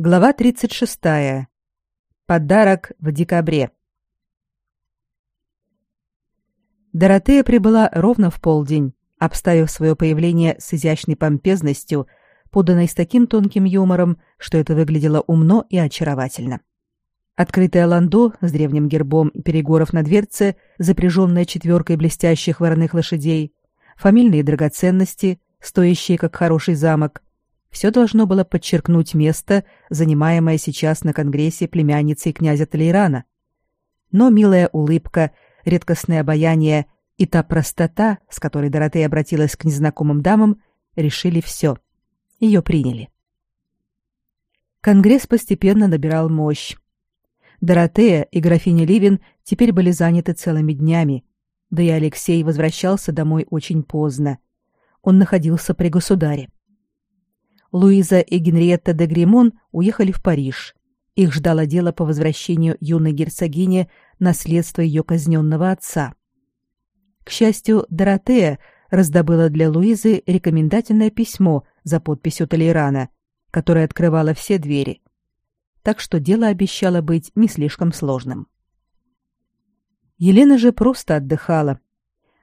Глава 36. Подарок в декабре. Доротея прибыла ровно в полдень, обставив свое появление с изящной помпезностью, поданной с таким тонким юмором, что это выглядело умно и очаровательно. Открытое ландо с древним гербом перегоров на дверце, запряженное четверкой блестящих вороных лошадей, фамильные драгоценности, стоящие как хороший замок — все должно было подчеркнуть место, занимаемое сейчас на конгрессе племянницей князя Толейрана. Но милая улыбка, редкостное обаяние и та простота, с которой Доротея обратилась к незнакомым дамам, решили все. Ее приняли. Конгресс постепенно набирал мощь. Доротея и графиня Ливин теперь были заняты целыми днями, да и Алексей возвращался домой очень поздно. Он находился при государе. Луиза и Генриетта де Гримон уехали в Париж. Их ждало дело по возвращению юной герцогини наследства ее казненного отца. К счастью, Доротея раздобыла для Луизы рекомендательное письмо за подписью Толерана, которое открывало все двери. Так что дело обещало быть не слишком сложным. Елена же просто отдыхала.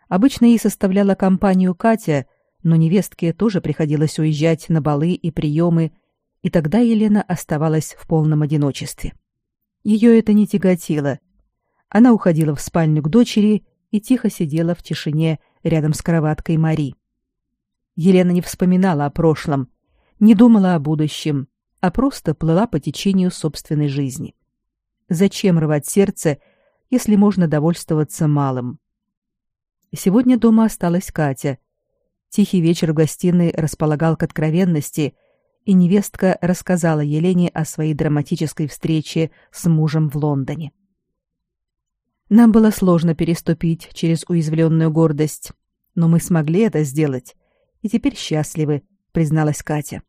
Обычно ей составляла компанию Катя, но невестке тоже приходилось уезжать на балы и приемы, и тогда Елена оставалась в полном одиночестве. Ее это не тяготило. Она уходила в спальню к дочери и тихо сидела в тишине рядом с кроваткой Мари. Елена не вспоминала о прошлом, не думала о будущем, а просто плыла по течению собственной жизни. Зачем рвать сердце, если можно довольствоваться малым? Сегодня дома осталась Катя, Тихий вечер в гостиной располагал к откровенности, и невестка рассказала Елене о своей драматической встрече с мужем в Лондоне. Нам было сложно переступить через уязвленную гордость, но мы смогли это сделать, и теперь счастливы, призналась Катя.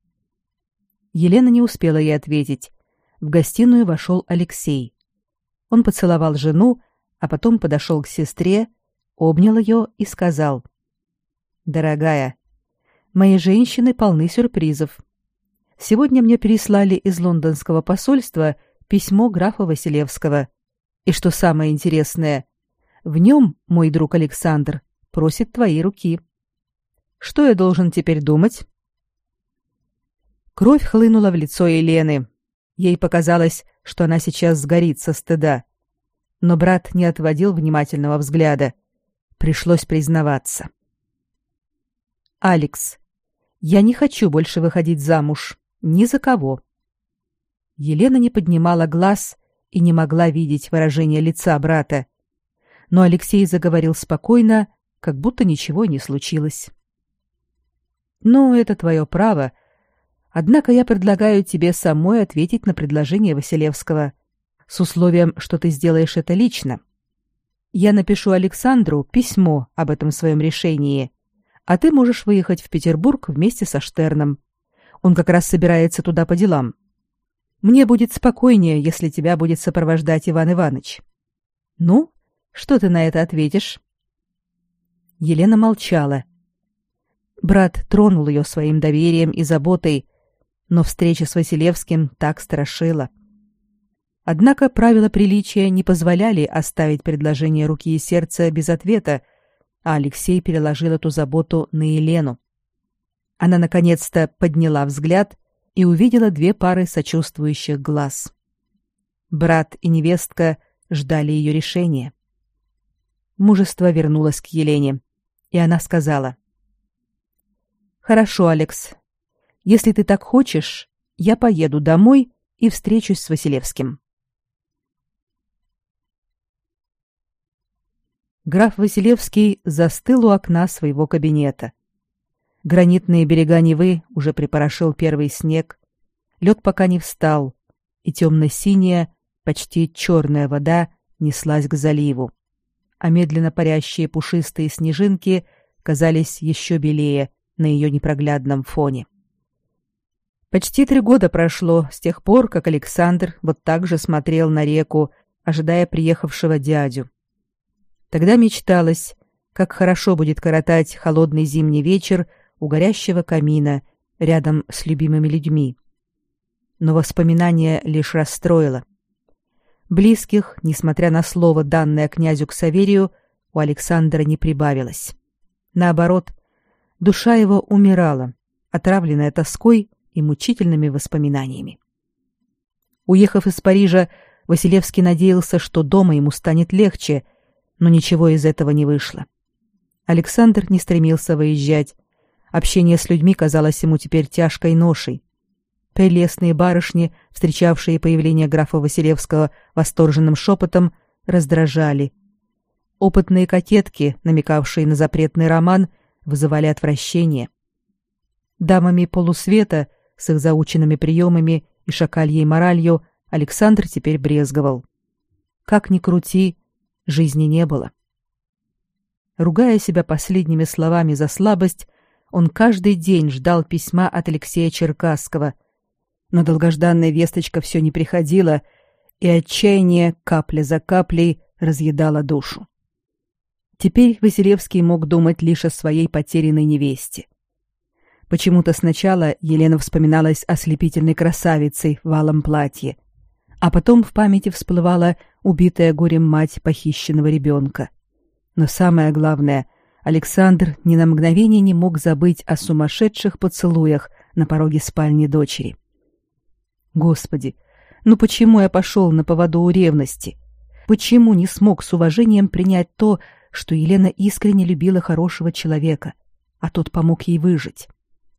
Елена не успела ей ответить. В гостиную вошел Алексей. Он поцеловал жену, а потом подошел к сестре, обнял ее и сказал — Дорогая, мои женщины полны сюрпризов. Сегодня мне переслали из лондонского посольства письмо графа Василевского. И что самое интересное, в нем мой друг Александр просит твоей руки. Что я должен теперь думать? Кровь хлынула в лицо Елены. Ей показалось, что она сейчас сгорит со стыда. Но брат не отводил внимательного взгляда. Пришлось признаваться. Алекс, я не хочу больше выходить замуж ни за кого. Елена не поднимала глаз и не могла видеть выражение лица брата. Но Алексей заговорил спокойно, как будто ничего не случилось. Ну, это твое право. Однако я предлагаю тебе самой ответить на предложение Василевского с условием, что ты сделаешь это лично. Я напишу Александру письмо об этом своем решении, а ты можешь выехать в Петербург вместе со Штерном. Он как раз собирается туда по делам. Мне будет спокойнее, если тебя будет сопровождать Иван Иванович. Ну, что ты на это ответишь? Елена молчала. Брат тронул ее своим доверием и заботой, но встреча с Василевским так страшила. Однако правила приличия не позволяли оставить предложение руки и сердца без ответа, а Алексей переложил эту заботу на Елену. Она наконец-то подняла взгляд и увидела две пары сочувствующих глаз. Брат и невестка ждали ее решения. Мужество вернулось к Елене, и она сказала: Хорошо, Алекс. Если ты так хочешь, я поеду домой и встречусь с Василевским. Граф Василевский застыл у окна своего кабинета. Гранитные берега Невы уже припорошил первый снег, лед пока не встал, и темно-синяя, почти черная вода неслась к заливу, а медленно парящие пушистые снежинки казались еще белее на ее непроглядном фоне. Почти три года прошло с тех пор, как Александр вот так же смотрел на реку, ожидая приехавшего дядю. Тогда мечталось, как хорошо будет коротать холодный зимний вечер у горящего камина рядом с любимыми людьми. но воспоминание лишь расстроило. Близких, несмотря на слово, данное князю Ксаверию, у Александра не прибавилось. Наоборот, душа его умирала, отравленная тоской и мучительными воспоминаниями. Уехав из Парижа, Василевский надеялся, что дома ему станет легче, но ничего из этого не вышло. Александр не стремился выезжать. Общение с людьми казалось ему теперь тяжкой ношей. Прелестные барышни, встречавшие появление графа Василевского восторженным шепотом, раздражали. Опытные кокетки, намекавшие на запретный роман, вызывали отвращение. Дамами полусвета с их заученными приемами и шакальей моралью Александр теперь брезговал. Как ни крути, жизни не было. Ругая себя последними словами за слабость, он каждый день ждал письма от Алексея Черкасского — но долгожданная весточка все не приходила, и отчаяние капля за каплей разъедало душу. Теперь Василевский мог думать лишь о своей потерянной невесте. Почему-то сначала Елена вспоминалась ослепительной красавицей в алом платье, а потом в памяти всплывала убитая горем мать похищенного ребенка. Но самое главное, Александр ни на мгновение не мог забыть о сумасшедших поцелуях на пороге спальни дочери. Господи, ну почему я пошел на поводу у ревности? Почему не смог с уважением принять то, что Елена искренне любила хорошего человека, а тот помог ей выжить?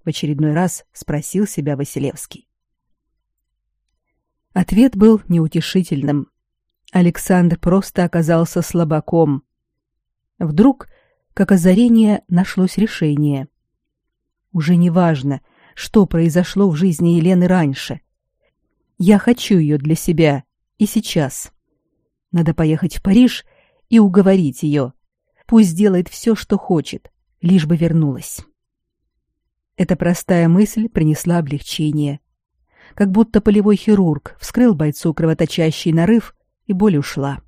В очередной раз спросил себя Василевский. Ответ был неутешительным. Александр просто оказался слабаком. Вдруг, как озарение, нашлось решение. Уже не важно, что произошло в жизни Елены раньше. Я хочу ее для себя и сейчас. Надо поехать в Париж и уговорить ее. Пусть делает все, что хочет, лишь бы вернулась. Эта простая мысль принесла облегчение. Как будто полевой хирург вскрыл бойцу кровоточащий нарыв, и боль ушла.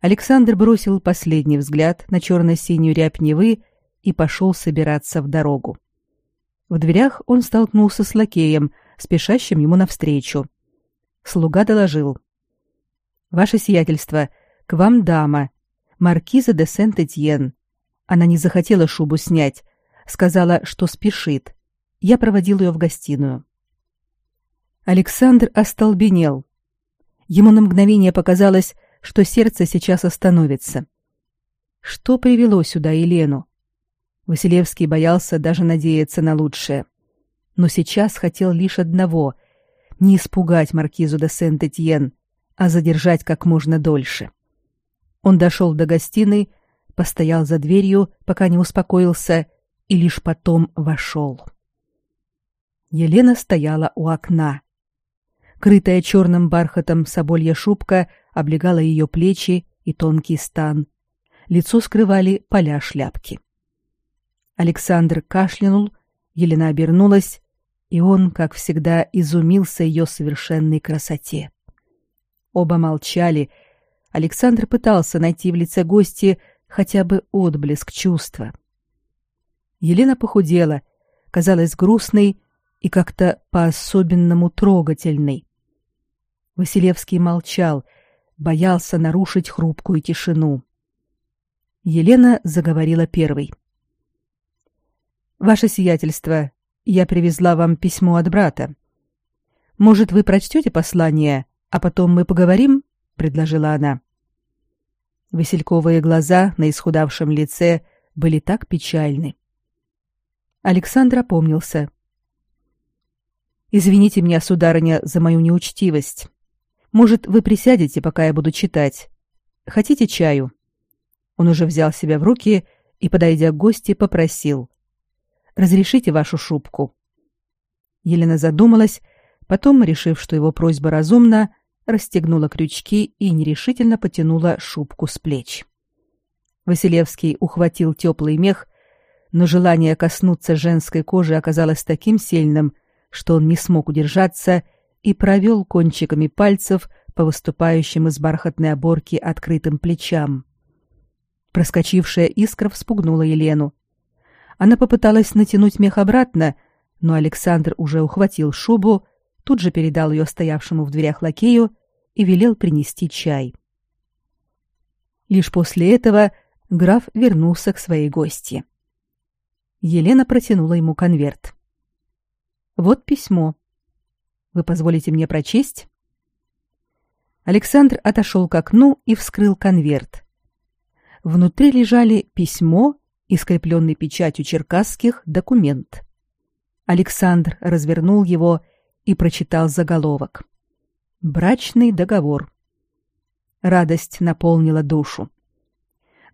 Александр бросил последний взгляд на черно-синюю рябь Невы и пошел собираться в дорогу. В дверях он столкнулся с лакеем, спешащим ему навстречу. Слуга доложил. «Ваше сиятельство, к вам дама, маркиза де Сент-Этьен. Она не захотела шубу снять, сказала, что спешит. Я проводил ее в гостиную». Александр остолбенел. Ему на мгновение показалось, что сердце сейчас остановится. Что привело сюда Елену? Василевский боялся даже надеяться на лучшее. — но сейчас хотел лишь одного — не испугать маркизу де Сент-Этьен, а задержать как можно дольше. Он дошел до гостиной, постоял за дверью, пока не успокоился, и лишь потом вошел. Елена стояла у окна. Крытая черным бархатом соболья шубка облегала ее плечи и тонкий стан. Лицо скрывали поля шляпки. Александр кашлянул, Елена обернулась и он, как всегда, изумился ее совершенной красоте. Оба молчали. Александр пытался найти в лице гости хотя бы отблеск чувства. Елена похудела, казалась грустной и как-то по-особенному трогательной. Василевский молчал, боялся нарушить хрупкую тишину. Елена заговорила первой. «Ваше сиятельство, я привезла вам письмо от брата. Может, вы прочтете послание, а потом мы поговорим?» — предложила она. Васильковые глаза на исхудавшем лице были так печальны. Александр опомнился. «Извините меня, сударыня, за мою неучтивость. Может, вы присядете, пока я буду читать? Хотите чаю?» Он уже взял себя в руки и, подойдя к гости, попросил. Разрешите вашу шубку. Елена задумалась, потом, решив, что его просьба разумна, расстегнула крючки и нерешительно потянула шубку с плеч. Василевский ухватил теплый мех, но желание коснуться женской кожи оказалось таким сильным, что он не смог удержаться и провел кончиками пальцев по выступающим из бархатной оборки открытым плечам. Проскочившая искра вспугнула Елену. Она попыталась натянуть мех обратно, но Александр уже ухватил шубу, тут же передал ее стоявшему в дверях лакею и велел принести чай. Лишь после этого граф вернулся к своей гости. Елена протянула ему конверт. Вот письмо. Вы позволите мне прочесть? Александр отошел к окну и вскрыл конверт. Внутри лежали письмо и скрепленный печатью черкасских документ. Александр развернул его и прочитал заголовок. Брачный договор. Радость наполнила душу.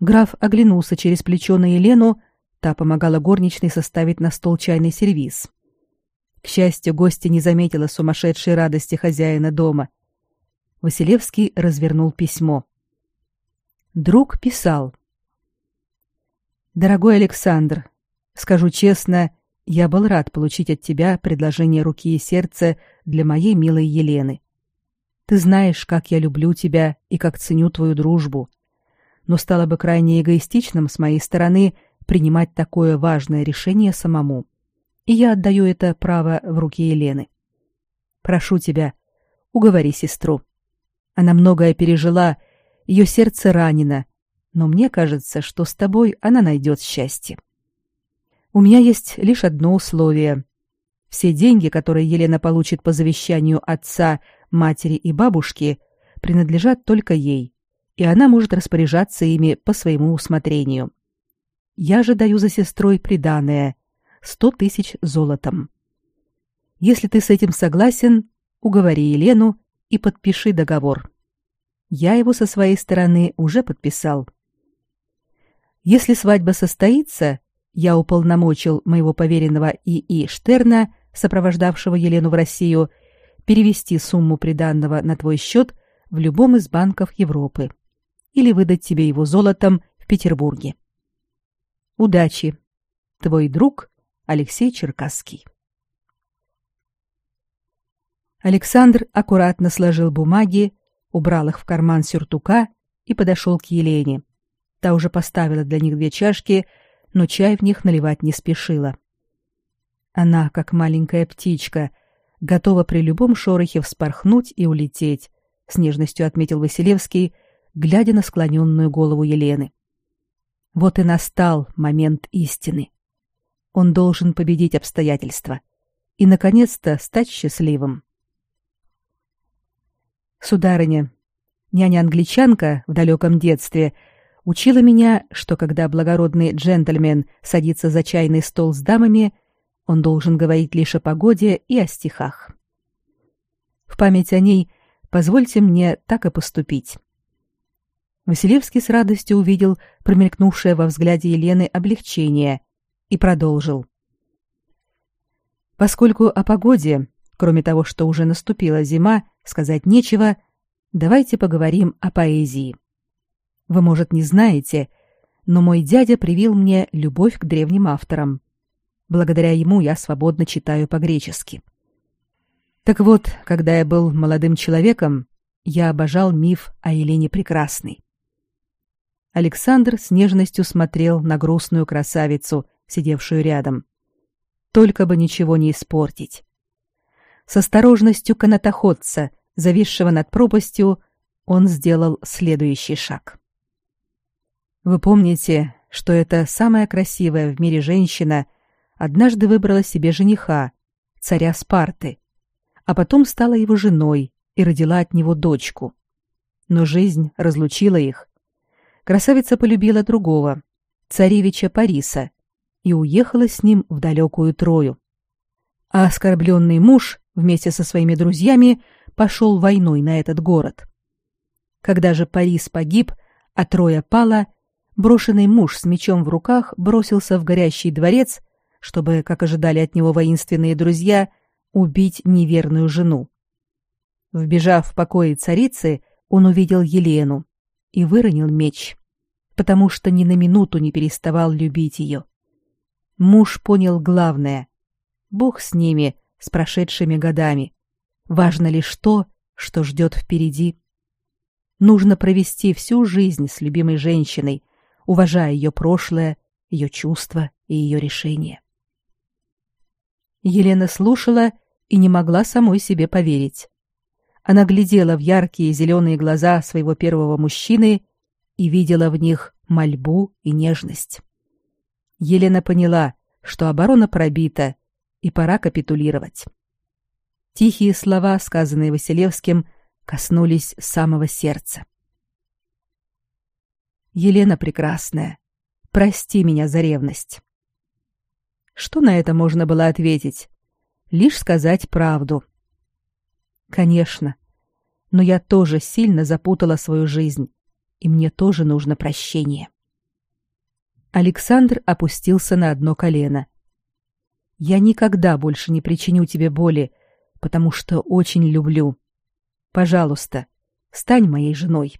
Граф оглянулся через плечо на Елену, та помогала горничной составить на стол чайный сервиз. К счастью, гостья не заметила сумасшедшей радости хозяина дома. Василевский развернул письмо. Друг писал. «Дорогой Александр, скажу честно, я был рад получить от тебя предложение руки и сердца для моей милой Елены. Ты знаешь, как я люблю тебя и как ценю твою дружбу. Но стало бы крайне эгоистичным с моей стороны принимать такое важное решение самому и я отдаю это право в руки Елены. Прошу тебя, уговори сестру. Она многое пережила, ее сердце ранено, но мне кажется, что с тобой она найдет счастье. У меня есть лишь одно условие. Все деньги, которые Елена получит по завещанию отца, матери и бабушки, принадлежат только ей, и она может распоряжаться ими по своему усмотрению. Я же даю за сестрой приданое, сто тысяч золотом. Если ты с этим согласен, уговори Елену и подпиши договор. Я его со своей стороны уже подписал. Если свадьба состоится, я уполномочил моего поверенного И.И. Штерна, сопровождавшего Елену в Россию, перевести сумму приданного на твой счет в любом из банков Европы или выдать тебе его золотом в Петербурге. Удачи. Твой друг Алексей Черкасский. Александр аккуратно сложил бумаги, убрал их в карман сюртука и подошел к Елене. Та уже поставила для них две чашки, но чай в них наливать не спешила. Она, как маленькая птичка, готова при любом шорохе вспорхнуть и улететь, с нежностью отметил Василевский, глядя на склоненную голову Елены. Вот и настал момент истины. Он должен победить обстоятельства и, наконец-то, стать счастливым. Сударыня, няня-англичанка в далеком детстве учила меня, что когда благородный джентльмен садится за чайный стол с дамами, он должен говорить лишь о погоде и о стихах. В память о ней позвольте мне так и поступить. Василевский с радостью увидел промелькнувшее во взгляде Елены облегчение и продолжил. Поскольку о погоде, кроме того, что уже наступила зима, сказать нечего, давайте поговорим о поэзии. Вы, может, не знаете, но мой дядя привил мне любовь к древним авторам. Благодаря ему я свободно читаю по-гречески. Так вот, когда я был молодым человеком, я обожал миф о Елене Прекрасной. Александр с нежностью смотрел на грустную красавицу, сидевшую рядом. Только бы ничего не испортить. С осторожностью канатоходца, зависшего над пропастью, он сделал следующий шаг. Вы помните, что эта самая красивая в мире женщина однажды выбрала себе жениха, царя Спарты, а потом стала его женой и родила от него дочку. Но жизнь разлучила их. Красавица полюбила другого, царевича Париса, и уехала с ним в далекую Трою. А оскорбленный муж вместе со своими друзьями пошел войной на этот город. Когда же Парис погиб, а Троя пала, брошенный муж с мечом в руках бросился в горящий дворец, чтобы, как ожидали от него воинственные друзья, убить неверную жену. Вбежав в покои царицы, он увидел Елену и выронил меч, потому что ни на минуту не переставал любить ее. Муж понял главное. Бог с ними, с прошедшими годами. Важно лишь то, что ждет впереди. Нужно провести всю жизнь с любимой женщиной, уважая ее прошлое, ее чувства и ее решения. Елена слушала и не могла самой себе поверить. Она глядела в яркие зеленые глаза своего первого мужчины и видела в них мольбу и нежность. Елена поняла, что оборона пробита, и пора капитулировать. Тихие слова, сказанные Василевским, коснулись самого сердца. Елена прекрасная, прости меня за ревность. Что на это можно было ответить? Лишь сказать правду. Конечно. Но я тоже сильно запутала свою жизнь, и мне тоже нужно прощение. Александр опустился на одно колено. Я никогда больше не причиню тебе боли, потому что очень люблю. Пожалуйста, стань моей женой.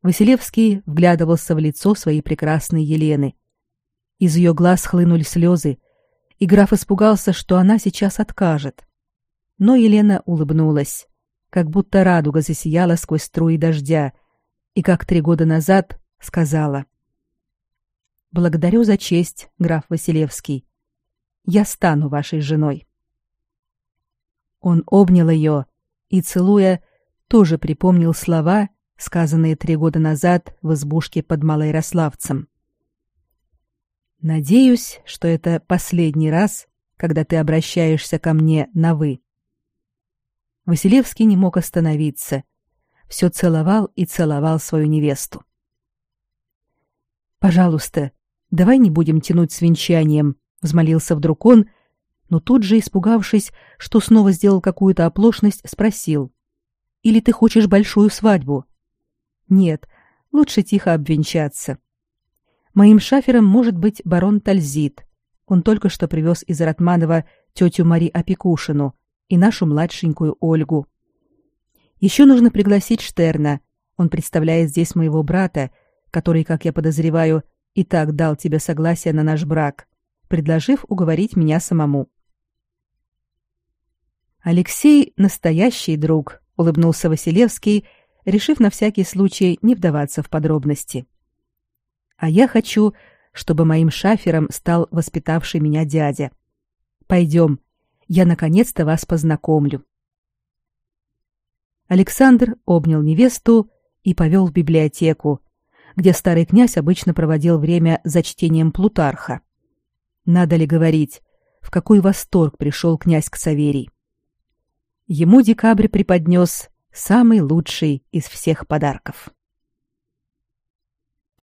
Василевский вглядывался в лицо своей прекрасной Елены. Из ее глаз хлынули слезы, и граф испугался, что она сейчас откажет. Но Елена улыбнулась, как будто радуга засияла сквозь струи дождя, и как три года назад сказала: "Благодарю за честь, граф Василевский. Я стану вашей женой". Он обнял ее и целуя тоже припомнил слова, сказанные три года назад в избушке под Малоярославцем. Надеюсь, что это последний раз, когда ты обращаешься ко мне на вы. Василевский не мог остановиться. Все целовал и целовал свою невесту. Пожалуйста, давай не будем тянуть с венчанием, взмолился вдруг он, но тут же, испугавшись, что снова сделал какую-то оплошность, спросил: "Или ты хочешь большую свадьбу?" "Нет, лучше тихо обвенчаться. Моим шафером может быть барон Тальзит. Он только что привез из Ратманова тетю Мари Опекушину, и нашу младшенькую Ольгу. Еще нужно пригласить Штерна. Он представляет здесь моего брата, который, как я подозреваю, и так дал тебе согласие на наш брак, предложив уговорить меня самому. Алексей настоящий друг, улыбнулся Василевский, решив на всякий случай не вдаваться в подробности. А я хочу, чтобы моим шафером стал воспитавший меня дядя. Пойдем, я наконец-то вас познакомлю. Александр обнял невесту и повел в библиотеку, где старый князь обычно проводил время за чтением Плутарха. Надо ли говорить, в какой восторг пришел князь к Саверий. Ему декабрь преподнес самый лучший из всех подарков.